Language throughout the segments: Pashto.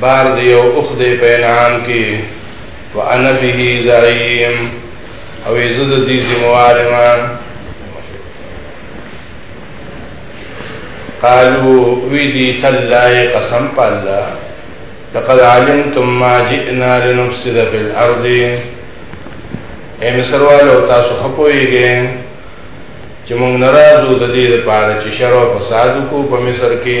بار دی او اخ دی په انعام کې وانا به زعیم او عزت دي ذمہوار ما قالو وی دی تلای قسم په الله لقد علمتم ما جئنا لنفسد في الارض اے مسروالو تاسو خپويږئ چې موږ ناراضو د دې لپاره چې شر او فساد کو په مصر کې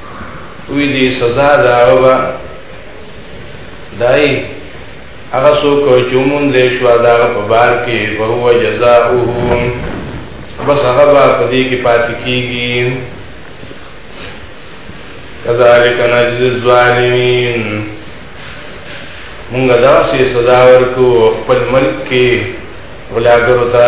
وی دی سزا دا هغه دای هغه څوک چې مونږ دې شو دا په بار کې به هو جزاؤه بس هغه به په دې کې پاتې کیږي کذالک نجز الظالمین مونږ دا سي سزا ورکو خپل ملک کې ولاګرو ته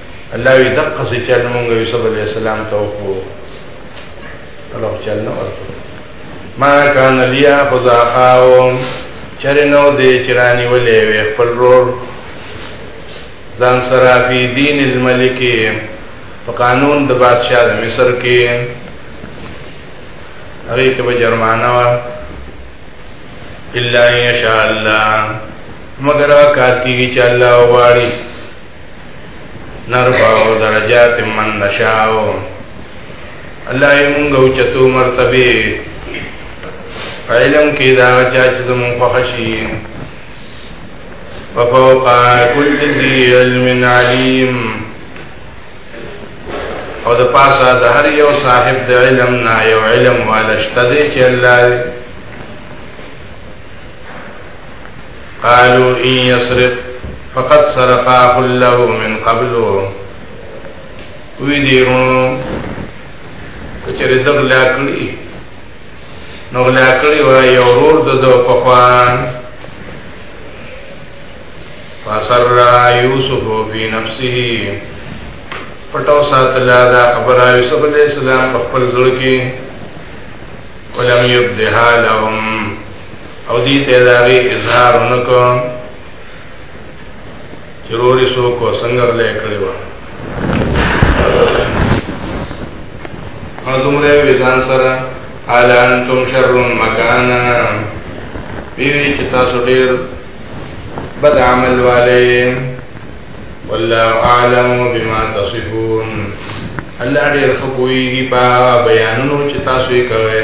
الله وی دقه سي چل مونږ یوسف علی السلام ته وکړو الله چل نه ورته ما کان لیا خذا خاوم چرنو دې چرانی ولې وې خپل رور ځان سره فی دین الملک په قانون د بادشاہ د مصر کې هغه کې به جرمانه وا الا ان شاء الله مگر کار کیږي چې الله وغواړي نرفع درجات من نشاء الله یې مونږ او چتو مرتبه علم کې دا چا چې زمون خوښي وفوق كل ذي علم عليم او د پاسه د هر یو صاحب د علم نه یو علم والشته چې الله قالوا ان يسرق فقد سرق اخ له من قبل وی دیرو کچره دغ لا کړی نو لا کړی و یو ور د دو په خوان فسر یوسف فی نفسه پټو ساتل دا خبره یوسف علیہ السلام په خپل ځل کې ولم یبدها لهم او دی ته داغی اظهار نکو چروری سو کو سنگر لے کړی و مردم لے ویزان سره قال انتم شر مکانا بیوی چه تاسو ډیر بد عمل والے والله اعلم بما تصفون الله ډیر خپویږي په بیانونو چې تاسو یې کوئ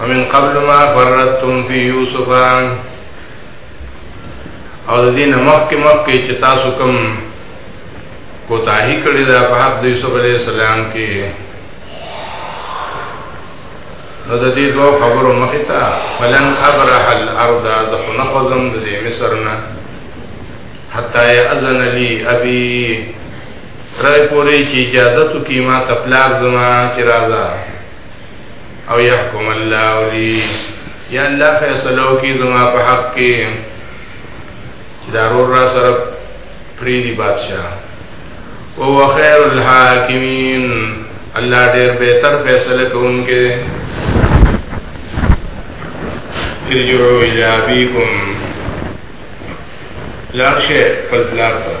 ومن قبل ما فرتم فی یوسف او د دین مخکې مخکې چې تاسو کوم کوتاهی کړی دا په حق د یوسف علی السلام کې نو د دې دوه خبرو مخې ته فلن ابرح الارض د خنخزم د مصر نه حتا یاذن لی ابي ترای پورې چې اجازه تو کی ما ته پلار زما چې راځه او يحكم الله ولي یا الله فیصلو کی زما په حق کې چې دارور را سره پری دی بادشاہ او خیر الحاکمین الله ډېر بهتر فیصله کوونکی ارجعوا الى ابيكم لا شيء قد لا ترى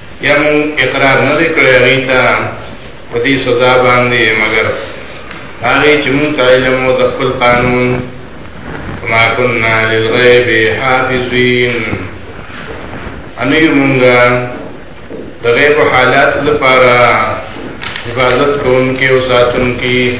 بیا مو اقرار نه دی کړی هغوی ته په دې سزا باندې مګر هغې چې مونږ ته علم و د خپل قانون ما کنا للغیب حافظین انه یو مونږه د غیب حالات لپاره حفاظت کوونکي او ساتونکي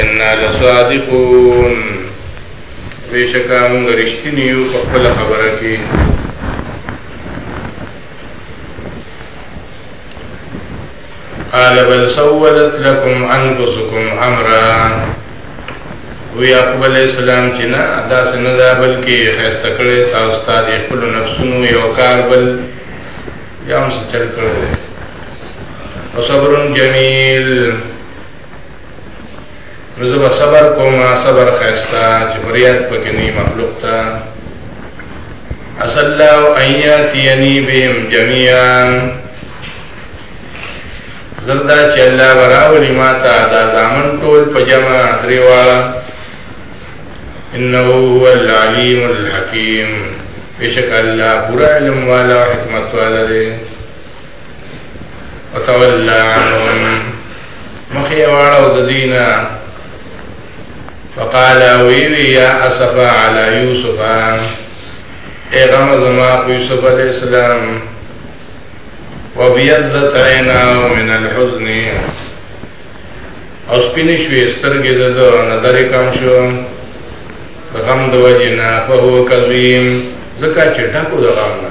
ان لصادقون بشکا موږ رښتینی یو په خپل خبره کې قال بل سولت لكم انفسكم امرا وی اقبل علیہ السلام چې نه ادا سن دا بلکې خسته کړي تاسو ته د خپل نفسونو یو کار بل یا هم څه چل کړي وصبر جمیل نو زه به صبر کوم صبر خیستا چې فریاد پکې نه مخلوق ته اصل الله ایاتینی بهم جميعا زردا چې الله وراولي ما ته دا ځامن ټول په جمع دریوا انه هو العلیم الحکیم بشک الله پورا علم والا حکمت والا دی وتولى عنهم مخي واړو د دینه فقال ویوی یا اسفا علی یوسف اے غم زما په یوسف علی السلام وبيضت عیناه من الحزن او سپینې شوې سترګې د ده نظر کم شو غم د وجنا فهو کظیم زکه چې ټکو د غم نه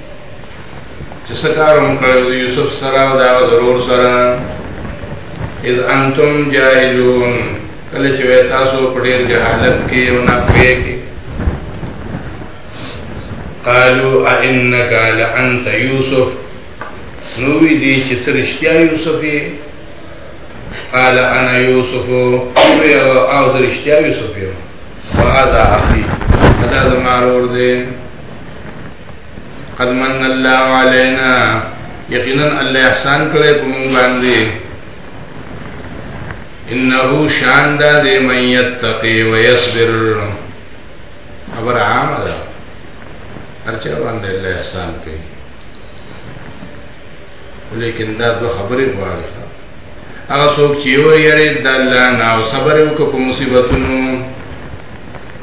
چې څه کار هم کړی د یوسف سره او د هغه ضرور سره اذ انتم جاهلون کله چې وې تاسو په ډېر جهالت کې او نه پوهې کې قالوا انك لانت يوسف نو وی دي چې ترشتیا یوسف یې قال انا یوسف او ترشتیا یوسف یې وهذا اخي دا زما ورور دی قد من الله علينا یقینا الله احسان کړی په موږ باندې انه شان دا دې من يتقي ويصبر خبر عام ده هرچا باندې الله احسان کوي لیکن دا دو خبرې غواړي هغه څوک چې یو یې د الله نه او صبر وکړي په مصیبتونو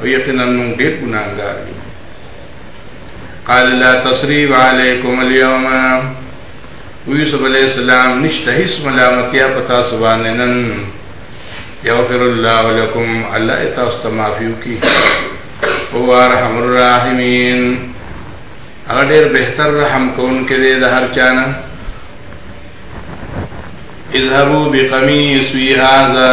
او یقینا موږ ډېر ګناهګار یو قال لا تصریب علیکم اليوم یوسف علیہ السلام نشته هیڅ ملامتیا پتا سبحان نن یغفر الله لكم الله تاسو ته معفو کی او ارحم الراحمین هغه ډېر بهتر رحم کون کې دی د هر چانه اذهبوا بقميصي هذا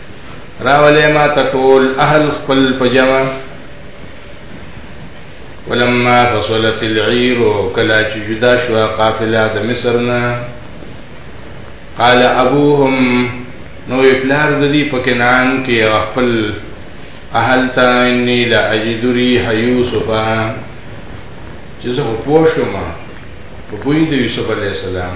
راولې ما ته ټول اهل خپل په جمع ولما فصلت العير کلا چې جدا شو قافله د مصر نه قال ابوهم نو پلار د دې په کنان کې خپل اهل تا انی لا اجد ريح يوسف چې زه پوښوم په بوی د یوسف علی السلام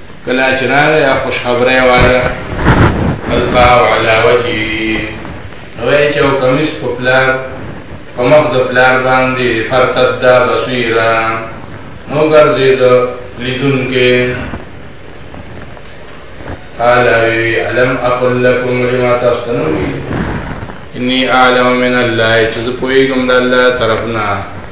کلا چې راغی خوشخبری وایه الباء علی وجهه نو یې چې او کمیس په پلار په مخ د پلار باندې فرتد بصیرا نو ګرځید لیدون کې قال وی علم اقل لكم لما تستنون انی اعلم من الله چې زه پوهیږم د الله طرفنا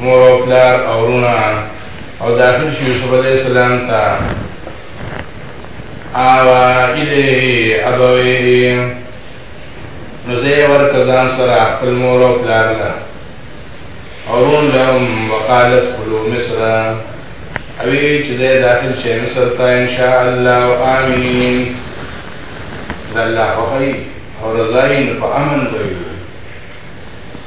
مور او پلار او رونا او داخل شو یوسف علیہ السلام تا آوا الی ابوی نزی ورکزان سرا قل مور او پلار لا او رون لهم وقالت قلو مصر اوی چزی داخل شی مصر تا انشاءاللہ و آمین دا اللہ وخی او رضائی نفا امن بایو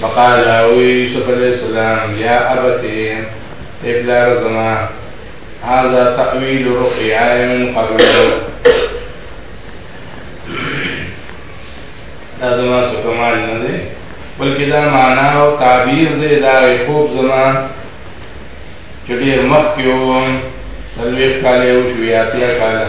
فقال له يوسف عليه السلام يا أبتي ابلا رزما هذا تأويل رقياي من قبل دا زما سکمال نه دی بلکې دا معنا او تعبیر دی دا خوب زما چې ډېر مخکې وم څلوېښت کاله وشو یا اتیا کاله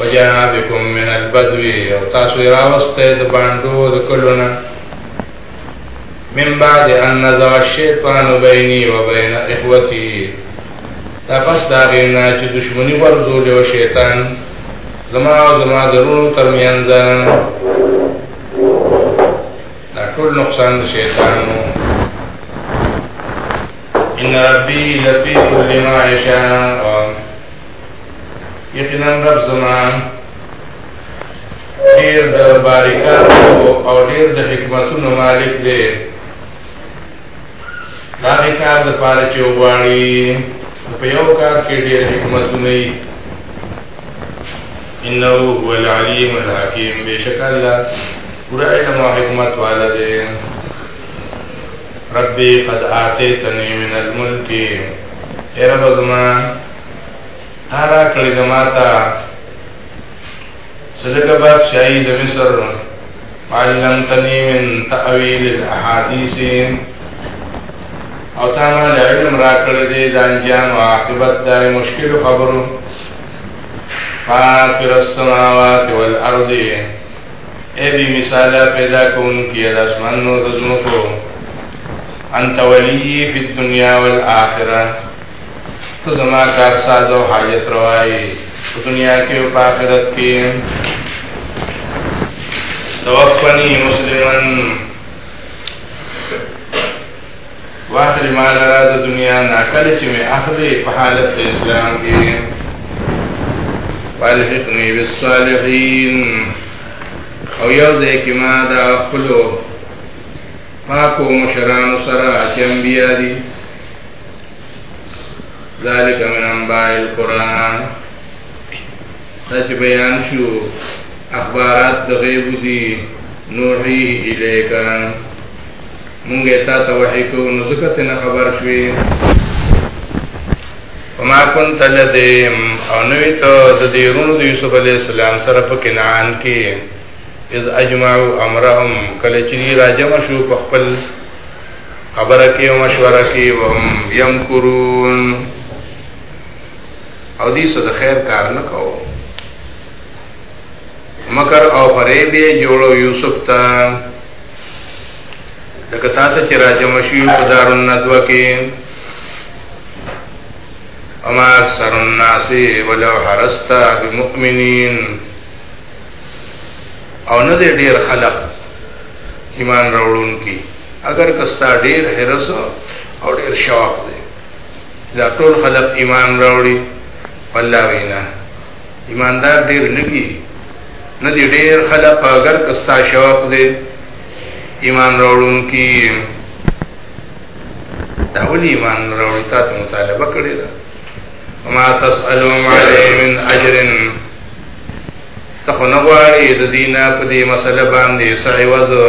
وجاء بكم من البدو او تاسو راوسته د باندو د کلونه من بعد ان نزغ الشیطان بیني و بین اخوتی دا پس دا غینا چې دشمنی ورزول او شیطان زما او زما درونو ترمینځ دا ټول نقصان شیطانو ان ربی لطیف لما یشاء یقینا رب زمان ډیر د باریکاتو او ډیر د حکمتونو مالک دی دا کار د پاره چې وغواړي په یو کار کې ډیر حکمتونه یې انه هو العلیم الحکیم بشک الله پورا علم او حکمت والا دی ربي قد آتيتني من الملك اے رب زمان هر کړي زماتا صدق بادشاہی د مصر علمتنی من تأویل الاحادیث او تا ما علم را کړی دی د انجام او عاقبت د مشکل خبرو فاطر السماوات والارض اے بی مثالا پیدا کون کی د اسمانو د زمکو انت ولی فی الدنیا والآخرہ ته زما کار ساز او حاجت روایي په دنیا کې او په آخرت کې توفني مسلمن واخر ما لرا د دنیا ناکل چې مې اخلي په حالت د اسلام کې والحقني بالصالحين او یو ځای کې ما دا خپل پاکو مشرانو سره چې انبیا دي ذالک من انباء القرآن دا چې بیان شو اخبارات د غیب دي نوحی الیکا مونږه تا ته وحی کو نو ځکه ته خبر شوې وما كنت لديم او نوې ته د دې رونو د یوسف علی السلام سره په کنعان کې اذ اجمعوا امرهم کله چې راجم شو په خپل خبره کې او مشوره کې او هم یم کرون او دې څه د خیر کار نه کوو مکر او فریب یې جوړو یوسف ته لکه تاسو چې راجم شو په دارون ندوه کې اما اکثر الناس ولو حرست بمؤمنین او نه ډیر خلق ایمان راوړون کی اګر که ستا ډېر حرص او ډېر شوق دی چې دا ټول خلک ایمان راوړي په الله وینا ایماندار ډېر نه دي نه دي ډېر خلک اګر که ستا شوق دی ایمان راوړونکي دا ولې ایمان راوړي تا ته مطالبه کړې ده وما تسألهم عليه من أجر تخنغواري د دینه په دې مسله باندې سعی وزو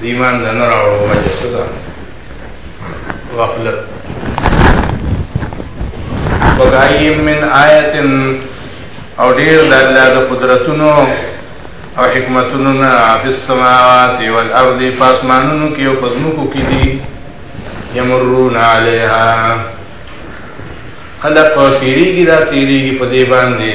د ایمان د نه راوړو وجه څه ده غفلت وکای من آیت او ډیر د الله د قدرتونو او حکمتونو نه په سماوات او الارض فاسمانونو کې او پزموکو کې دي یمرون علیها خلق تیریږي دا تیریږي په دې باندې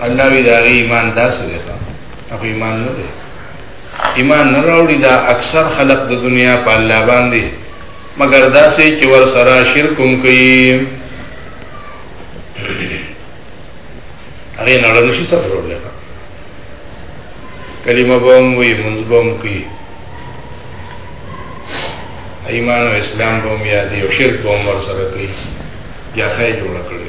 الله وی دا غي ایمان داسې دی هغه ایمان نه دی ایمان نه راوړي دا اکثر خلق د دنیا په الله باندې مگر داسې چې ور سره شرک هم کوي هغه نه له شي څخه وروړي کلمه به هم وي منځ به هم کوي ایمان او اسلام به هم یادي او شرک به هم ور سره کوي یا خیر جوړ کړی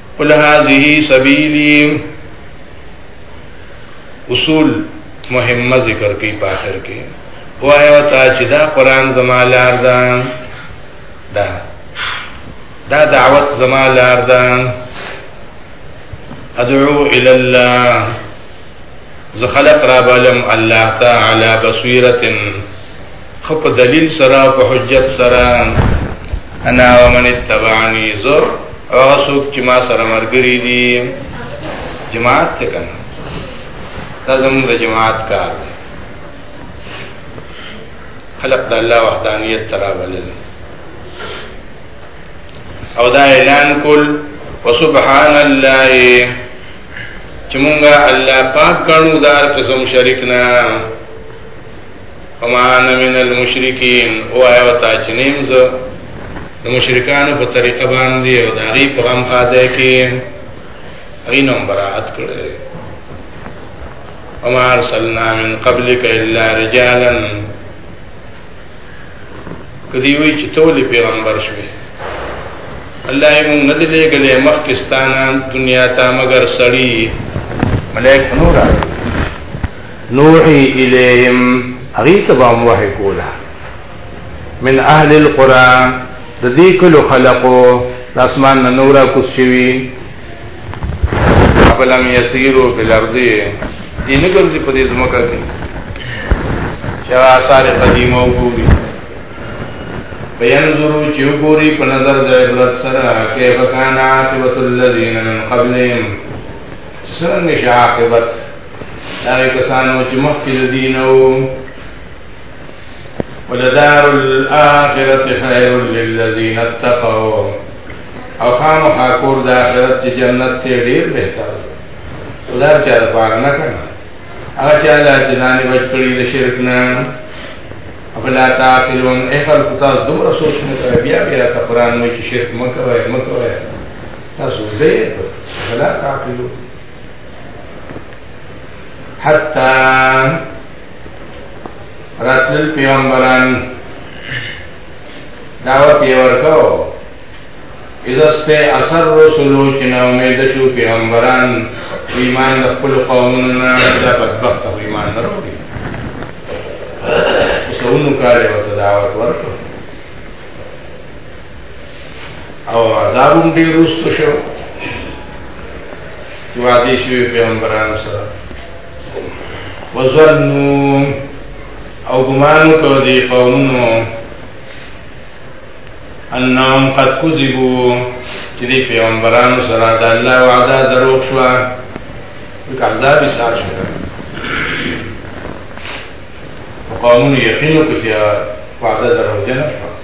قل هذه سبیلی اصول مهمه ذکر کوي په اخر کې وایي او تا چې دا قران زما لار ده دا دا دعوت زما لار ده ادعو الى الله زه خلق را بلم الله تعالی بصیرتن خو په دلیل سره په حجت سره انا ومن اتبعنی زو او هغه څوک چې ما سره مرګري دي جماعت ته کنه دا زموږ د جماعت کار دی خلق د الله وحدانیت ترا بلل او دا اعلان کول وسبحان الله چې مونږه الله پاک غنو دار قسم شریک نه وما انا من المشرکین او ایو تا چنیم ز مشرکان په طریقه باندې او داغي په غم خاده کې هغه نوم برائت کړي وما ارسلنا من قبلك الا رجالا کدی وی چې ټول پیغمبر شوی الله یې مونږ نه دې لګلې مخکستانه دنیا ته مگر سړی ملائک نور راغلي نوحي الیهم هغه سبا موه کولا من اهل القرى د دې کلو خلقو د اسمان نه نورا کوس شوی فلم یسیرو فی الارض دې نه ګرځي په دې ځمکه کې چې آثار قدیمه وګوري بینظرو چې وګوري په نظر د عبرت سره کیف کان عاقبت الذین من قبلهم څنګه شي عاقبت هغه کسانو چې مخکې د دین او ولدار الاخرت خیر للذین اتقوا او خامخا کور د آخرت چې جنت ته ډیر بهتر خدا چې اربار نه کړه هغه چې الله چې ځان بچ کړی د شرک نه افلا تعقلون اے خلق تاسو دومره سوچ نه کوي بیا بیا ته قران مې چې شرک مکوي مکوي تاسو دې افلا تعقلون حتی راتل پیغمبران دعوت یې ورکاو اذا است اثر رسولو چې نو امید شو پیغمبران ایمان د خپل قومونو نه دا بدبخت ایمان نه وروړي څونو کاله وته دعوت ورکړو او عذاب هم ډېر وروسته شو چې وعدې شوي پیغمبرانو سره وظنوا او ګمان وکړ دې قومونو انهم قد كذبوا چې دې پیغمبرانو سره د الله وعده دروغ شو د عذاب یې سار شو قومونو یقین وکړ چې وعده دروغ نه شو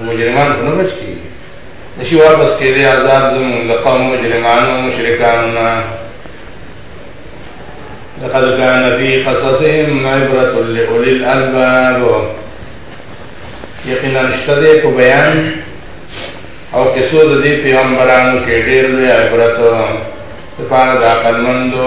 مجرمانو ته نه بچ کېږي نه شي واپس کېدی عذاب زمونږ د قوم مجرمانو مشرکانو نه لقد كان في قصصهم عبرة لأولي الألباب یقینا شته دې په بیان او قصو د دې پیغمبرانو کې ډېر لوی عبرت لپاره د عقلمندو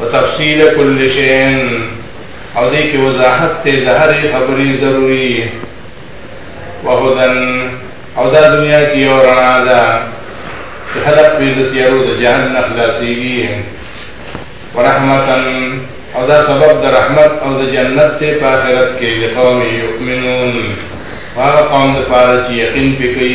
وتفصیل کل شیء او دې کې وضاحت ته د هرې خبرې ضروری وهدن او دا دنیا کې یو رڼا ده چې خلق په دې تیارو د جهان نه خلاصيږي ورحمتن او دا سبب د رحمت او د جنت ته په آخرت کې د قوم یؤمنون هغه قوم د پاره چې یقین پکې